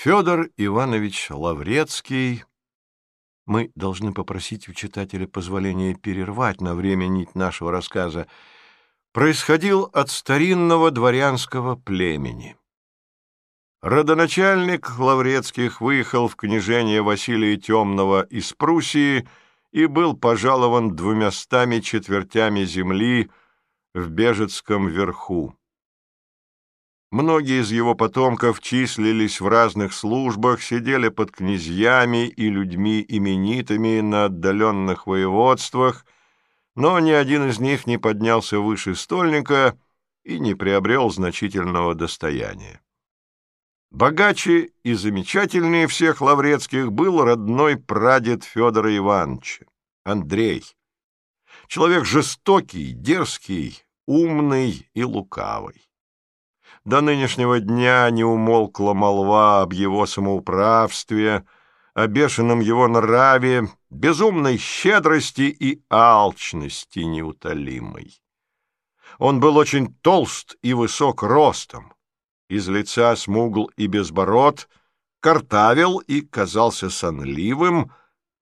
Федор Иванович Лаврецкий мы должны попросить у читателя позволения перервать на время нить нашего рассказа, происходил от старинного дворянского племени. Родоначальник Лаврецких выехал в княжение Василия Темного из Пруссии и был пожалован двумястами четвертями земли в Бежецком верху. Многие из его потомков числились в разных службах, сидели под князьями и людьми именитыми на отдаленных воеводствах, но ни один из них не поднялся выше стольника и не приобрел значительного достояния. Богаче и замечательнее всех лаврецких был родной прадед Федора Ивановича, Андрей. Человек жестокий, дерзкий, умный и лукавый. До нынешнего дня не умолкла молва об его самоуправстве, о бешеном его нраве, безумной щедрости и алчности неутолимой. Он был очень толст и высок ростом, из лица смугл и безбород, картавил и казался сонливым,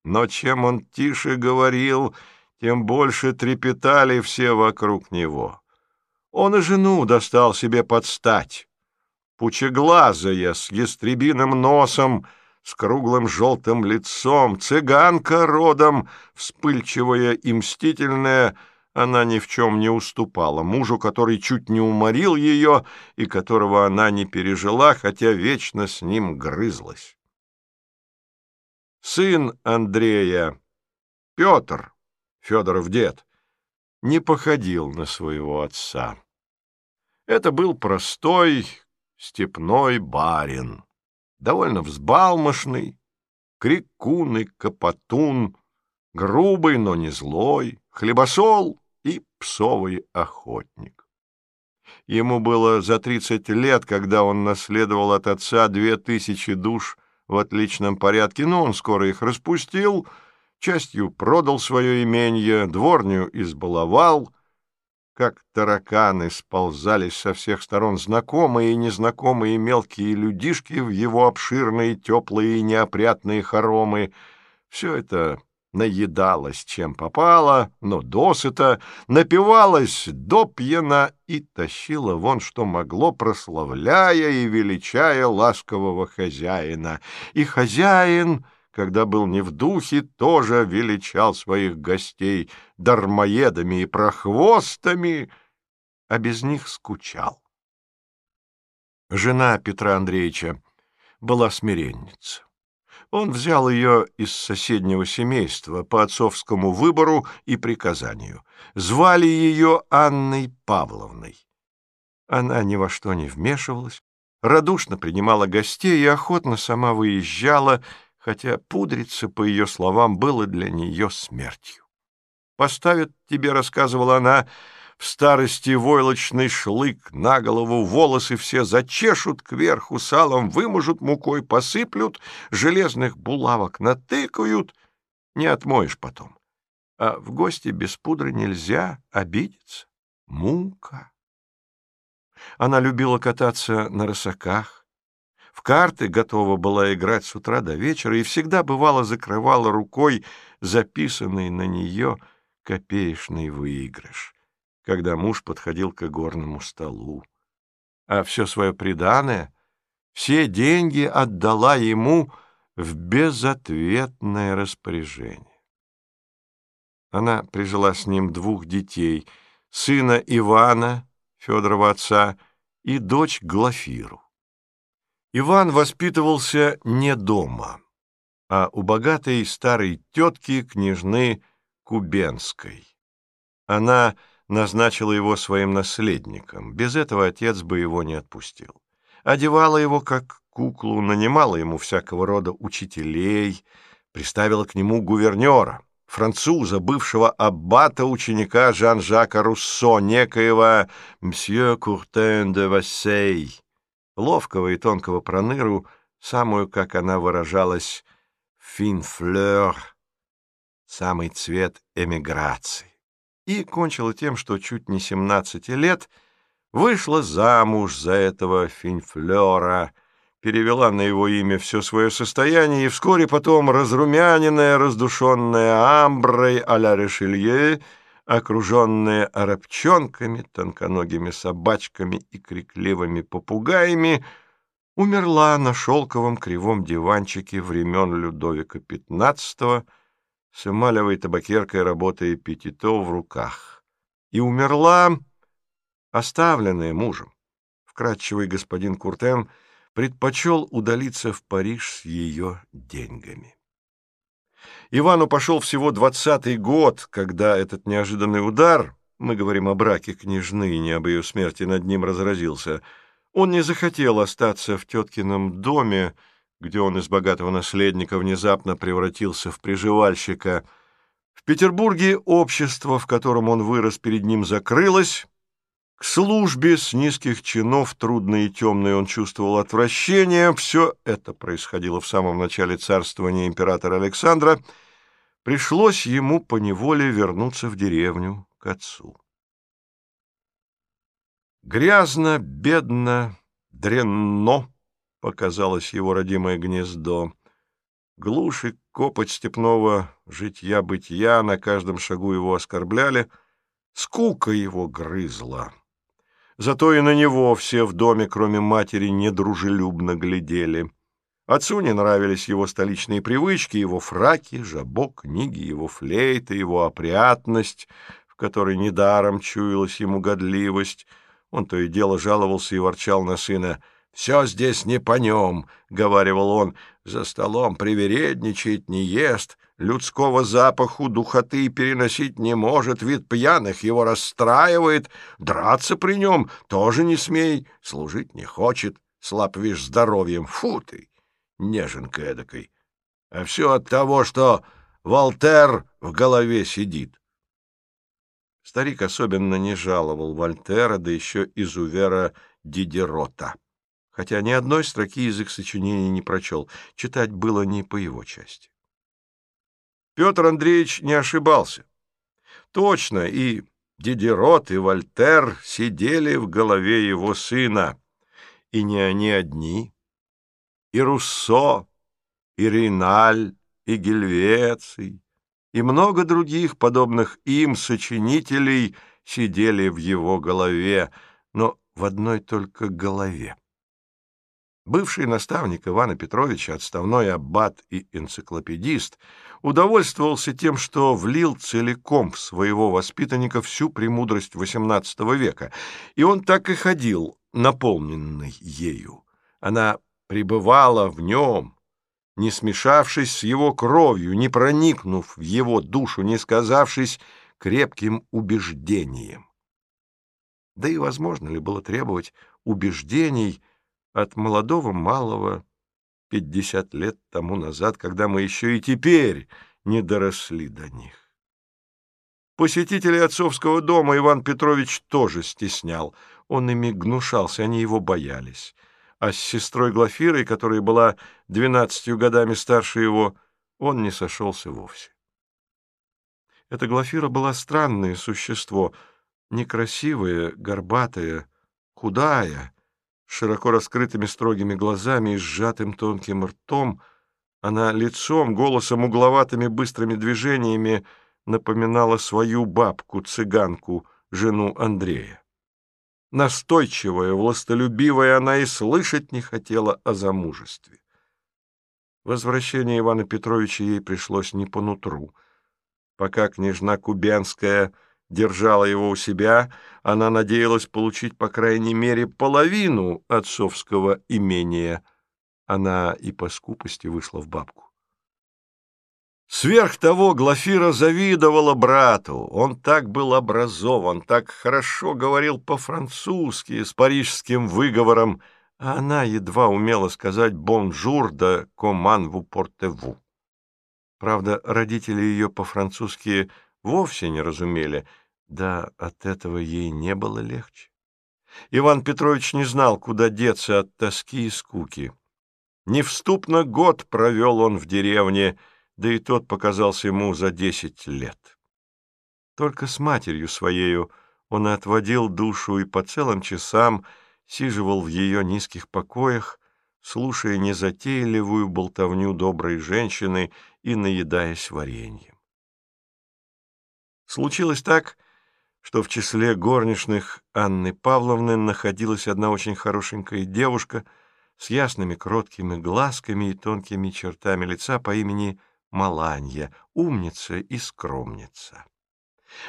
но чем он тише говорил, тем больше трепетали все вокруг него. Он и жену достал себе под стать. Пучеглазая, с ястребиным носом, с круглым желтым лицом, цыганка родом, вспыльчивая и мстительная, она ни в чем не уступала мужу, который чуть не уморил ее и которого она не пережила, хотя вечно с ним грызлась. Сын Андрея, Петр, Федоров дед, не походил на своего отца. Это был простой степной барин, довольно взбалмошный, крикун и капотун, грубый, но не злой, хлебосол и псовый охотник. Ему было за тридцать лет, когда он наследовал от отца две тысячи душ в отличном порядке, но он скоро их распустил, частью продал свое имение, дворню избаловал, как тараканы сползались со всех сторон знакомые и незнакомые мелкие людишки в его обширные, теплые и неопрятные хоромы. Все это наедалось, чем попало, но досыта, напивалось допьяно и тащило вон что могло, прославляя и величая ласкового хозяина. И хозяин когда был не в духе, тоже величал своих гостей дармоедами и прохвостами, а без них скучал. Жена Петра Андреевича была смиренница. Он взял ее из соседнего семейства по отцовскому выбору и приказанию. Звали ее Анной Павловной. Она ни во что не вмешивалась, радушно принимала гостей и охотно сама выезжала, хотя пудриться, по ее словам, было для нее смертью. «Поставят тебе, — рассказывала она, — в старости войлочный шлык, на голову волосы все зачешут, кверху салом вымажут, мукой посыплют, железных булавок натыкают, не отмоешь потом. А в гости без пудры нельзя обидеться. Мука. Она любила кататься на рысаках, в карты готова была играть с утра до вечера и всегда, бывало, закрывала рукой записанный на нее копеечный выигрыш, когда муж подходил к игорному столу. А все свое преданное, все деньги отдала ему в безответное распоряжение. Она прижила с ним двух детей, сына Ивана, Федорова отца, и дочь Глафиру. Иван воспитывался не дома, а у богатой старой тетки княжны Кубенской. Она назначила его своим наследником, без этого отец бы его не отпустил. Одевала его как куклу, нанимала ему всякого рода учителей, приставила к нему гувернера, француза, бывшего аббата ученика Жан-Жака Руссо, некоего мсье Куртен де Вассей, ловкого и тонкого проныру, самую, как она выражалась, «финфлёр», самый цвет эмиграции, и кончила тем, что чуть не семнадцати лет вышла замуж за этого финфлёра, перевела на его имя все свое состояние, и вскоре потом разрумяненная, раздушенная амброй а-ля Решелье, окруженная арабчонками, тонконогими собачками и крикливыми попугаями, умерла на шелковом кривом диванчике времен Людовика XV с эмалевой табакеркой работая Петито в руках. И умерла, оставленная мужем. Вкрадчивый господин Куртен предпочел удалиться в Париж с ее деньгами. Ивану пошел всего двадцатый год, когда этот неожиданный удар, мы говорим о браке княжны, не об ее смерти, над ним разразился — он не захотел остаться в теткином доме, где он из богатого наследника внезапно превратился в приживальщика. В Петербурге общество, в котором он вырос, перед ним закрылось. К службе с низких чинов, трудной и темной, он чувствовал отвращение. Все это происходило в самом начале царствования императора Александра. Пришлось ему поневоле вернуться в деревню к отцу. Грязно, бедно, дренно показалось его родимое гнездо. Глушь и копоть степного житья-бытия на каждом шагу его оскорбляли, скука его грызла. Зато и на него все в доме, кроме матери, недружелюбно глядели. Отцу не нравились его столичные привычки, его фраки, жабо, книги, его флейта, его опрятность, в которой недаром чуялась ему годливость — он то и дело жаловался и ворчал на сына. «Все здесь не по нем», — говаривал он, — «за столом привередничает, не ест, людского запаху духоты переносить не может, вид пьяных его расстраивает, драться при нем тоже не смей, служить не хочет, слаб вишь здоровьем, фу ты, неженка эдакой. А все от того, что Волтер в голове сидит». Старик особенно не жаловал Вольтера, да еще изувера Дидерота. Хотя ни одной строки из их сочинений не прочел, читать было не по его части. Петр Андреевич не ошибался. Точно, и Дидерот, и Вольтер сидели в голове его сына. И не они одни. И Руссо, и Риналь, и Гельвеций, и много других, подобных им, сочинителей, сидели в его голове, но в одной только голове. Бывший наставник Ивана Петровича, отставной аббат и энциклопедист, удовольствовался тем, что влил целиком в своего воспитанника всю премудрость XVIII века, и он так и ходил, наполненный ею. Она пребывала в нем, не смешавшись с его кровью, не проникнув в его душу, не сказавшись крепким убеждением. Да и возможно ли было требовать убеждений от молодого малого пятьдесят лет тому назад, когда мы еще и теперь не доросли до них? Посетителей отцовского дома Иван Петрович тоже стеснял. Он ими гнушался, они его боялись а с сестрой Глафирой, которая была двенадцатью годами старше его, он не сошелся вовсе. Эта Глафира была странное существо, некрасивое, горбатое, худая, широко раскрытыми строгими глазами и сжатым тонким ртом, она лицом, голосом, угловатыми быстрыми движениями напоминала свою бабку-цыганку, жену Андрея. Настойчивая, властолюбивая, она и слышать не хотела о замужестве. Возвращение Ивана Петровича ей пришлось не по нутру. Пока княжна Кубенская держала его у себя, она надеялась получить, по крайней мере, половину отцовского имения. Она и по скупости вышла в бабку. Сверх того, Глафира завидовала брату. Он так был образован, так хорошо говорил по-французски, с парижским выговором, а она едва умела сказать «bonjour» да «comment vous portez-vous». Правда, родители ее по-французски вовсе не разумели, да от этого ей не было легче. Иван Петрович не знал, куда деться от тоски и скуки. Невступно год провел он в деревне, да и тот показался ему за десять лет. Только с матерью своею он отводил душу и по целым часам сиживал в ее низких покоях, слушая незатейливую болтовню доброй женщины и наедаясь вареньем. Случилось так, что в числе горничных Анны Павловны находилась одна очень хорошенькая девушка с ясными кроткими глазками и тонкими чертами лица по имени Маланья, умница и скромница.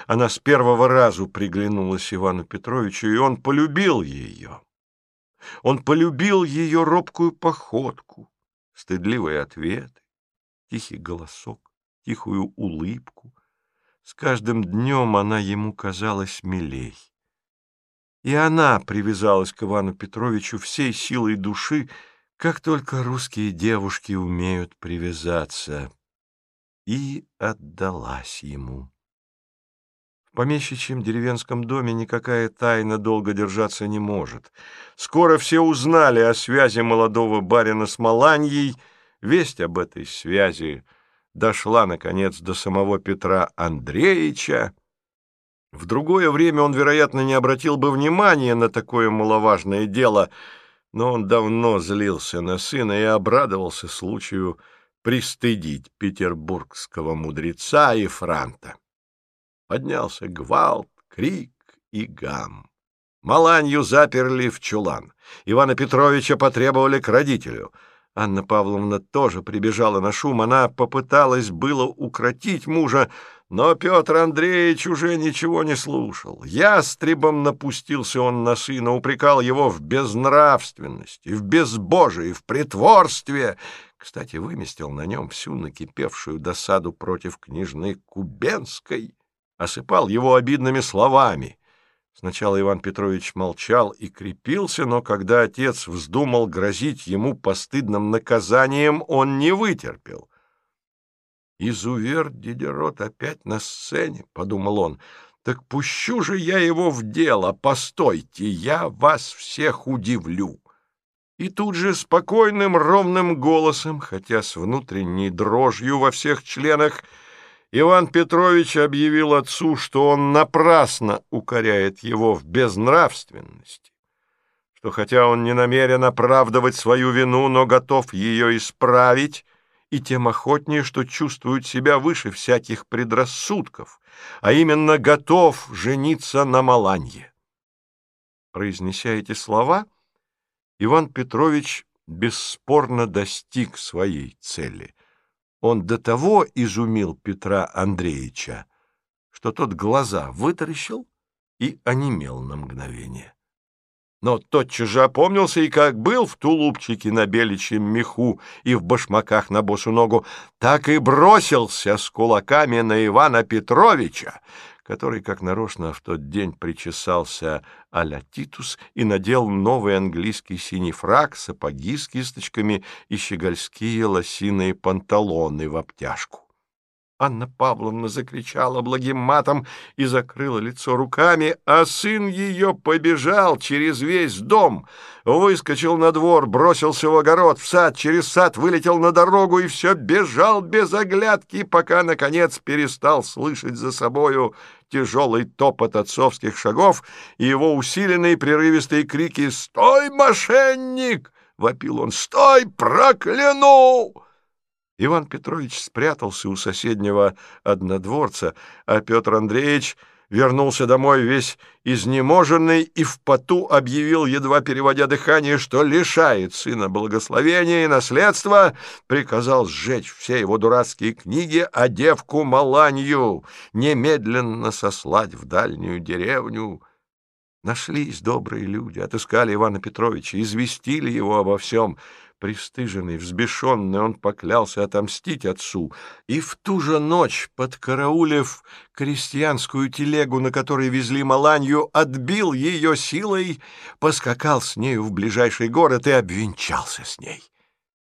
Она с первого разу приглянулась Ивану Петровичу, и он полюбил ее. Он полюбил ее робкую походку, стыдливые ответы, тихий голосок, тихую улыбку. С каждым днем она ему казалась милей. И она привязалась к Ивану Петровичу всей силой души, как только русские девушки умеют привязаться, и отдалась ему помещичьем деревенском доме никакая тайна долго держаться не может. Скоро все узнали о связи молодого барина с Маланьей. Весть об этой связи дошла, наконец, до самого Петра Андреевича. В другое время он, вероятно, не обратил бы внимания на такое маловажное дело, но он давно злился на сына и обрадовался случаю пристыдить петербургского мудреца и франта. Поднялся гвалт, крик и гам. Маланью заперли в чулан. Ивана Петровича потребовали к родителю. Анна Павловна тоже прибежала на шум. Она попыталась было укротить мужа, но Петр Андреевич уже ничего не слушал. Ястребом напустился он на сына, упрекал его в безнравственности, в безбожии, в притворстве. Кстати, выместил на нем всю накипевшую досаду против княжны Кубенской осыпал его обидными словами. Сначала Иван Петрович молчал и крепился, но когда отец вздумал грозить ему постыдным наказанием, он не вытерпел. «Изувер Дидерот опять на сцене», — подумал он, — «так пущу же я его в дело, постойте, я вас всех удивлю». И тут же спокойным ровным голосом, хотя с внутренней дрожью во всех членах, — Иван Петрович объявил отцу, что он напрасно укоряет его в безнравственности, что хотя он не намерен оправдывать свою вину, но готов ее исправить, и тем охотнее, что чувствует себя выше всяких предрассудков, а именно готов жениться на Маланье. Произнеся эти слова, Иван Петрович бесспорно достиг своей цели он до того изумил Петра Андреевича, что тот глаза вытаращил и онемел на мгновение. Но тотчас же опомнился и как был в тулупчике на беличьем меху и в башмаках на босу ногу, так и бросился с кулаками на Ивана Петровича, который, как нарочно, в тот день причесался а-ля Титус и надел новый английский синий фраг, сапоги с кисточками и щегольские лосиные панталоны в обтяжку. Анна Павловна закричала благим матом и закрыла лицо руками, а сын ее побежал через весь дом, выскочил на двор, бросился в огород, в сад, через сад вылетел на дорогу и все бежал без оглядки, пока, наконец, перестал слышать за собою тяжелый топот отцовских шагов и его усиленные прерывистые крики «Стой, мошенник!» — вопил он «Стой, прокляну!» Иван Петрович спрятался у соседнего однодворца, а Петр Андреевич вернулся домой весь изнеможенный и в поту объявил, едва переводя дыхание, что лишает сына благословения и наследства, приказал сжечь все его дурацкие книги, а девку Маланью немедленно сослать в дальнюю деревню, Нашлись добрые люди, отыскали Ивана Петровича, известили его обо всем. Пристыженный, взбешенный, он поклялся отомстить отцу, и в ту же ночь, подкараулив крестьянскую телегу, на которой везли Маланью, отбил ее силой, поскакал с нею в ближайший город и обвенчался с ней.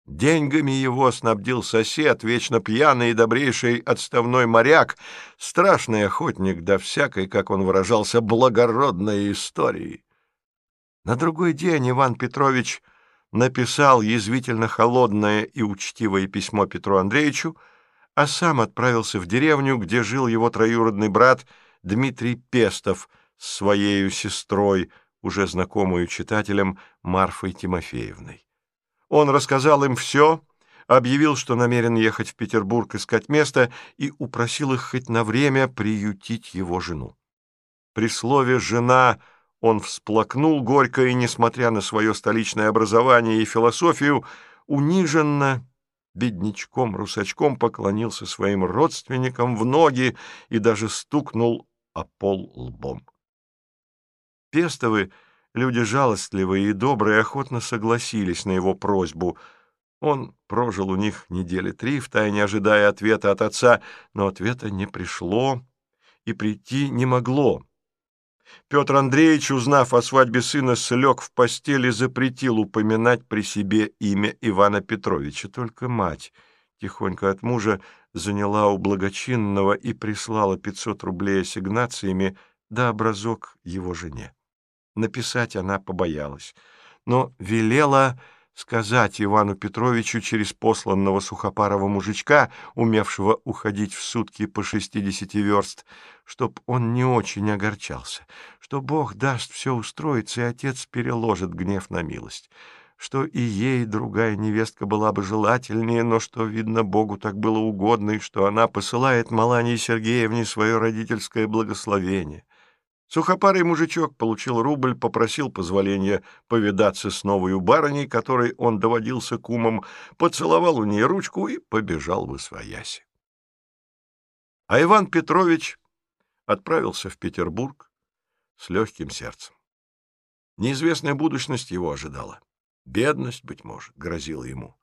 Деньгами его снабдил сосед, вечно пьяный и добрейший отставной моряк, страшный охотник до всякой, как он выражался, благородной истории. На другой день Иван Петрович написал язвительно холодное и учтивое письмо Петру Андреевичу, а сам отправился в деревню, где жил его троюродный брат Дмитрий Пестов с своей сестрой, уже знакомую читателям Марфой Тимофеевной. Он рассказал им все, объявил, что намерен ехать в Петербург искать место, и упросил их хоть на время приютить его жену. При слове «жена» он всплакнул горько и, несмотря на свое столичное образование и философию, униженно, беднячком-русачком поклонился своим родственникам в ноги и даже стукнул о пол лбом. Пестовы, люди жалостливые и добрые, охотно согласились на его просьбу. Он прожил у них недели три, втайне ожидая ответа от отца, но ответа не пришло и прийти не могло. Петр Андреевич, узнав о свадьбе сына, слег в постели и запретил упоминать при себе имя Ивана Петровича. Только мать, тихонько от мужа, заняла у благочинного и прислала 500 рублей ассигнациями да образок его жене. Написать она побоялась, но велела сказать Ивану Петровичу через посланного сухопарого мужичка, умевшего уходить в сутки по шестидесяти верст, чтоб он не очень огорчался, что Бог даст все устроиться, и отец переложит гнев на милость, что и ей другая невестка была бы желательнее, но что, видно, Богу так было угодно, и что она посылает Малании Сергеевне свое родительское благословение. Сухопарый мужичок получил рубль, попросил позволения повидаться с новой барыней, которой он доводился кумом, поцеловал у нее ручку и побежал в освояси. А Иван Петрович отправился в Петербург с легким сердцем. Неизвестная будущность его ожидала. Бедность, быть может, грозила ему.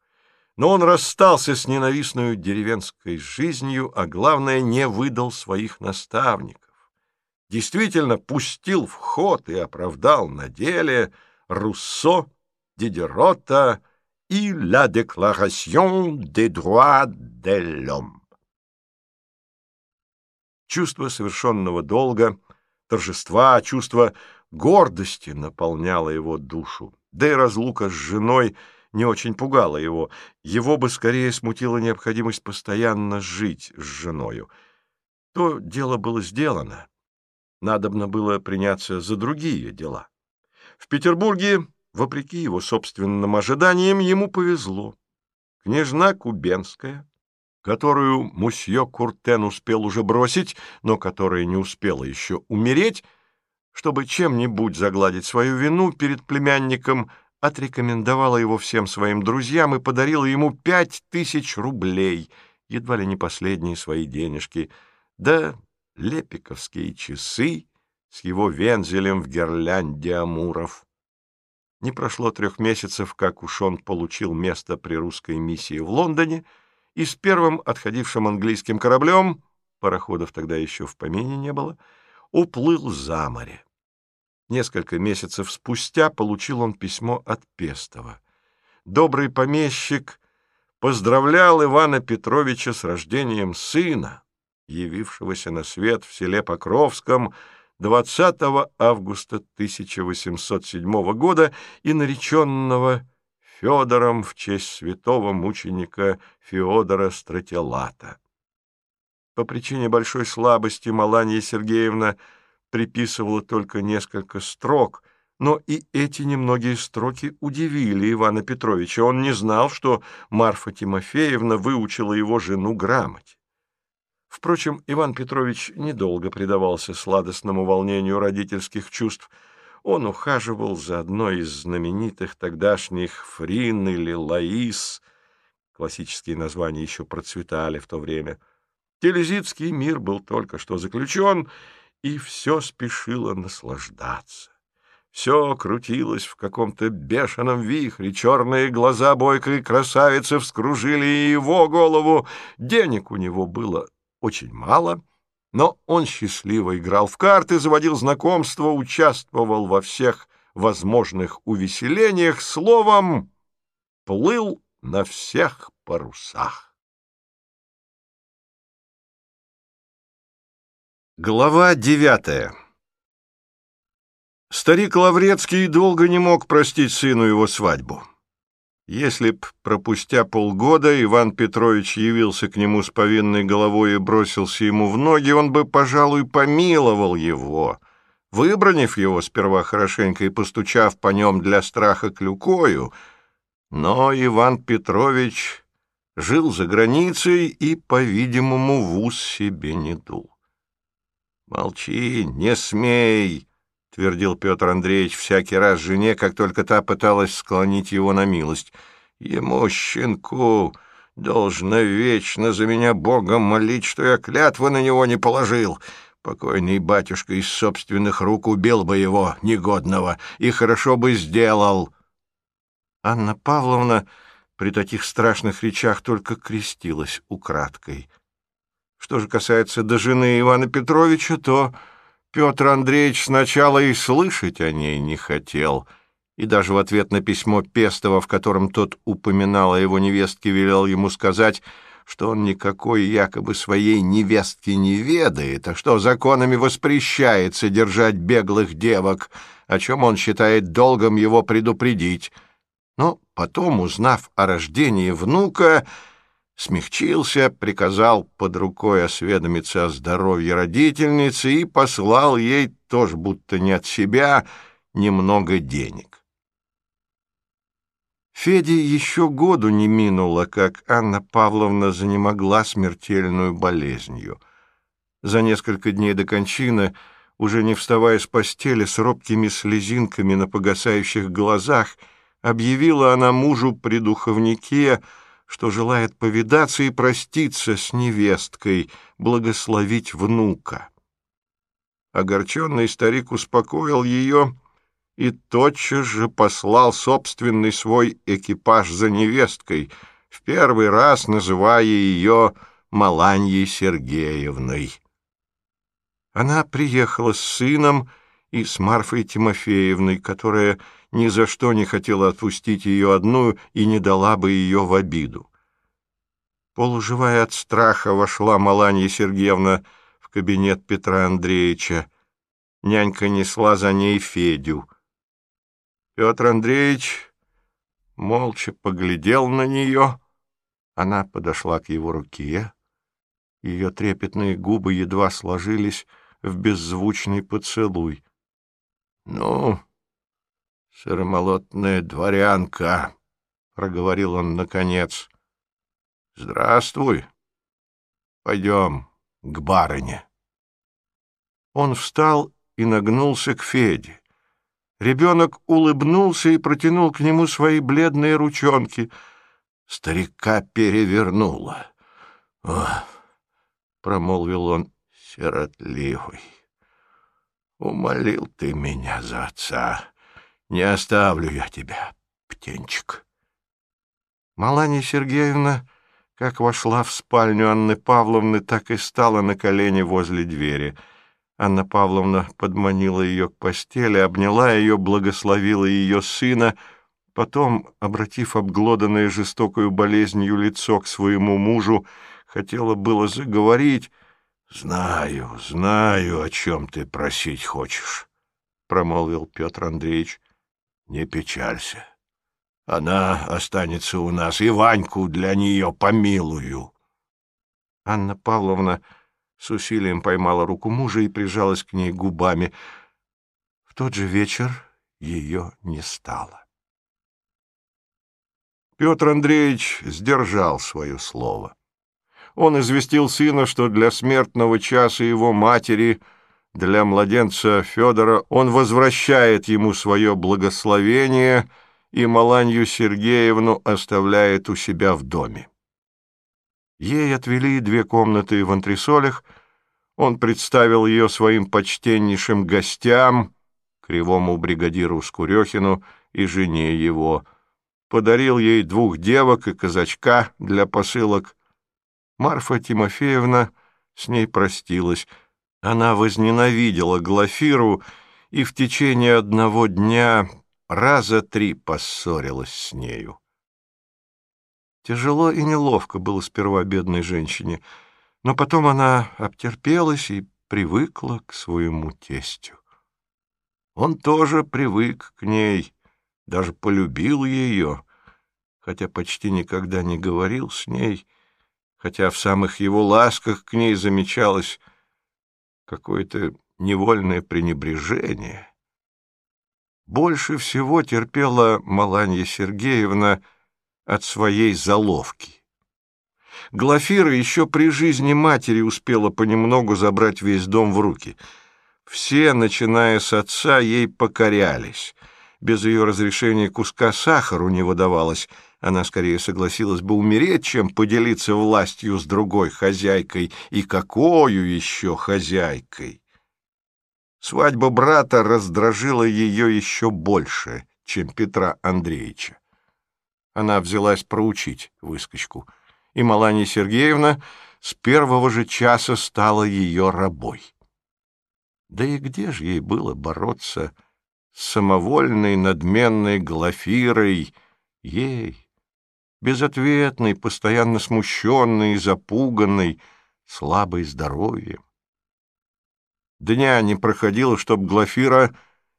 Но он расстался с ненавистной деревенской жизнью, а главное, не выдал своих наставников действительно пустил в ход и оправдал на деле Руссо, Дидерота и «La Déclaration des droits de l'homme». Чувство совершенного долга, торжества, чувство гордости наполняло его душу, да и разлука с женой не очень пугала его, его бы скорее смутила необходимость постоянно жить с женою. То дело было сделано, надобно было приняться за другие дела. В Петербурге, вопреки его собственным ожиданиям, ему повезло. Княжна Кубенская, которую мусье Куртен успел уже бросить, но которая не успела еще умереть, чтобы чем-нибудь загладить свою вину перед племянником, отрекомендовала его всем своим друзьям и подарила ему пять тысяч рублей, едва ли не последние свои денежки, да лепиковские часы с его вензелем в гирлянде амуров. Не прошло трех месяцев, как уж он получил место при русской миссии в Лондоне, и с первым отходившим английским кораблем, пароходов тогда еще в помине не было, уплыл за море. Несколько месяцев спустя получил он письмо от Пестова. Добрый помещик поздравлял Ивана Петровича с рождением сына, явившегося на свет в селе Покровском 20 августа 1807 года и нареченного Федором в честь святого мученика Феодора Стратилата. По причине большой слабости Маланья Сергеевна приписывала только несколько строк, но и эти немногие строки удивили Ивана Петровича. Он не знал, что Марфа Тимофеевна выучила его жену грамоте. Впрочем, Иван Петрович недолго предавался сладостному волнению родительских чувств. Он ухаживал за одной из знаменитых тогдашних Фрин или Лаис. Классические названия еще процветали в то время. Телезитский мир был только что заключен, и все спешило наслаждаться. Все крутилось в каком-то бешеном вихре, черные глаза бойкой красавицы вскружили его голову, денег у него было очень мало, но он счастливо играл в карты, заводил знакомства, участвовал во всех возможных увеселениях, словом, плыл на всех парусах. Глава девятая Старик Лаврецкий долго не мог простить сыну его свадьбу. Если б, пропустя полгода, Иван Петрович явился к нему с повинной головой и бросился ему в ноги, он бы, пожалуй, помиловал его, выбранив его сперва хорошенько и постучав по нем для страха клюкою, Но Иван Петрович жил за границей и, по-видимому, в ус себе не дул. «Молчи, не смей!» — твердил Петр Андреевич всякий раз жене, как только та пыталась склонить его на милость. «Ему, щенку, должно вечно за меня Богом молить, что я клятвы на него не положил. Покойный батюшка из собственных рук убил бы его, негодного, и хорошо бы сделал». Анна Павловна при таких страшных речах только крестилась украдкой. Что же касается до жены Ивана Петровича, то Петр Андреевич сначала и слышать о ней не хотел, и даже в ответ на письмо Пестова, в котором тот упоминал о его невестке, велел ему сказать, что он никакой якобы своей невестки не ведает, а что законами воспрещается держать беглых девок, о чем он считает долгом его предупредить. Но потом, узнав о рождении внука, смягчился, приказал под рукой осведомиться о здоровье родительницы и послал ей, тоже будто не от себя, немного денег. Феде еще году не минуло, как Анна Павловна занемогла смертельную болезнью. За несколько дней до кончины, уже не вставая с постели с робкими слезинками на погасающих глазах, объявила она мужу при духовнике, что желает повидаться и проститься с невесткой, благословить внука. Огорченный старик успокоил ее и тотчас же послал собственный свой экипаж за невесткой, в первый раз называя ее Маланьей Сергеевной. Она приехала с сыном и с Марфой Тимофеевной, которая ни за что не хотела отпустить ее одну и не дала бы ее в обиду. Полуживая от страха вошла Маланья Сергеевна в кабинет Петра Андреевича. Нянька несла за ней Федю. Петр Андреевич молча поглядел на нее. Она подошла к его руке. Ее трепетные губы едва сложились в беззвучный поцелуй. — Ну, сыромолотная дворянка, — проговорил он наконец. — Здравствуй. Пойдем к барыне. Он встал и нагнулся к Феде. Ребенок улыбнулся и протянул к нему свои бледные ручонки. Старика перевернуло. Промолвил он, сиротливый. «Умолил ты меня за отца. Не оставлю я тебя, птенчик. Маланья Сергеевна, как вошла в спальню Анны Павловны, так и стала на колени возле двери. Анна Павловна подманила ее к постели, обняла ее, благословила ее сына, потом, обратив обглоданное жестокою болезнью лицо к своему мужу, хотела было заговорить. «Знаю, знаю, о чем ты просить хочешь», — промолвил Петр Андреевич. Не печалься. Она останется у нас, и Ваньку для нее помилую. Анна Павловна с усилием поймала руку мужа и прижалась к ней губами. В тот же вечер ее не стало. Петр Андреевич сдержал свое слово. Он известил сына, что для смертного часа его матери — для младенца Федора он возвращает ему свое благословение и Маланью Сергеевну оставляет у себя в доме. Ей отвели две комнаты в антресолях, он представил ее своим почтеннейшим гостям, кривому бригадиру Скурехину и жене его, подарил ей двух девок и казачка для посылок. Марфа Тимофеевна с ней простилась — она возненавидела Глафиру и в течение одного дня раза три поссорилась с нею. Тяжело и неловко было сперва бедной женщине, но потом она обтерпелась и привыкла к своему тестю. Он тоже привык к ней, даже полюбил ее, хотя почти никогда не говорил с ней, хотя в самых его ласках к ней замечалось какое-то невольное пренебрежение. Больше всего терпела Маланья Сергеевна от своей заловки. Глафира еще при жизни матери успела понемногу забрать весь дом в руки. Все, начиная с отца, ей покорялись. Без ее разрешения куска сахару не выдавалось. Она скорее согласилась бы умереть, чем поделиться властью с другой хозяйкой. И какою еще хозяйкой? Свадьба брата раздражила ее еще больше, чем Петра Андреевича. Она взялась проучить выскочку, и Маланья Сергеевна с первого же часа стала ее рабой. Да и где же ей было бороться с самовольной надменной Глафирой, ей, безответной, постоянно смущенной и запуганной, слабой здоровьем? Дня не проходило, чтоб Глафира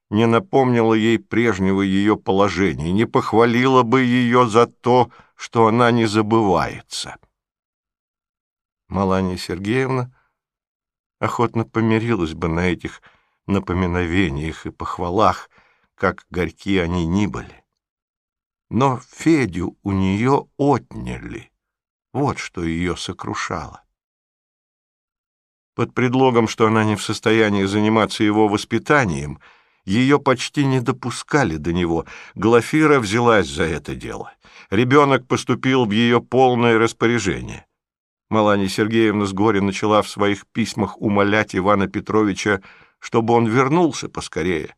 не напомнила ей прежнего ее положения, не похвалила бы ее за то, что она не забывается. Маланья Сергеевна охотно помирилась бы на этих напоминовениях и похвалах, как горьки они ни были. Но Федю у нее отняли. Вот что ее сокрушало. Под предлогом, что она не в состоянии заниматься его воспитанием, ее почти не допускали до него. Глафира взялась за это дело. Ребенок поступил в ее полное распоряжение. Маланья Сергеевна с горя начала в своих письмах умолять Ивана Петровича, чтобы он вернулся поскорее.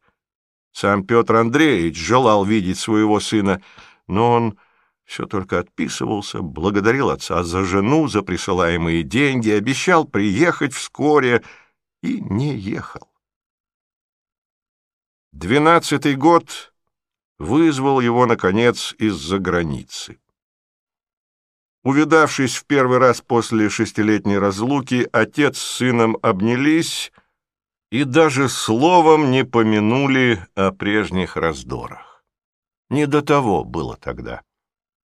Сам Петр Андреевич желал видеть своего сына, но он все только отписывался, благодарил отца за жену, за присылаемые деньги, обещал приехать вскоре и не ехал. Двенадцатый год вызвал его, наконец, из-за границы. Увидавшись в первый раз после шестилетней разлуки, отец с сыном обнялись и даже словом не помянули о прежних раздорах. Не до того было тогда.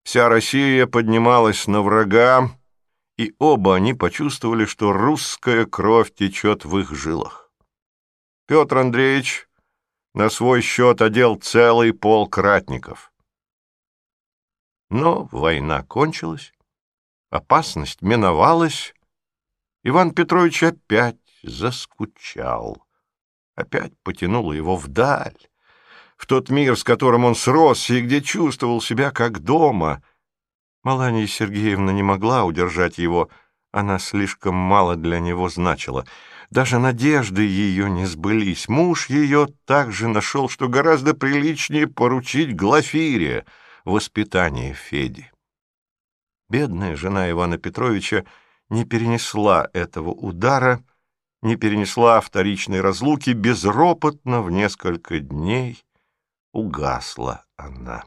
Вся Россия поднималась на врага, и оба они почувствовали, что русская кровь течет в их жилах. Петр Андреевич на свой счет одел целый полк ратников. Но война кончилась, опасность миновалась, Иван Петрович опять заскучал, опять потянуло его вдаль, в тот мир, с которым он сросся и где чувствовал себя как дома. Маланья Сергеевна не могла удержать его, она слишком мало для него значила. Даже надежды ее не сбылись. Муж ее также нашел, что гораздо приличнее поручить Глафире воспитание Феди. Бедная жена Ивана Петровича не перенесла этого удара, не перенесла вторичной разлуки безропотно в несколько дней угасла она.